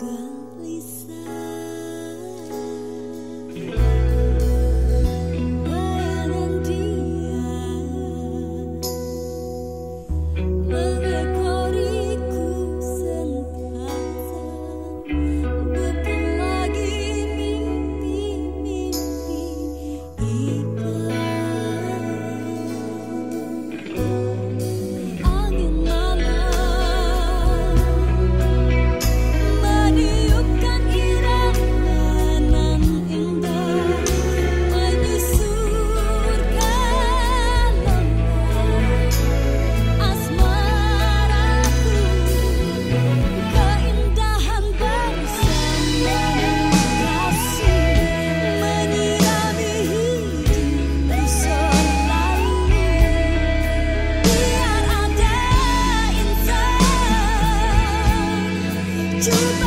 good. you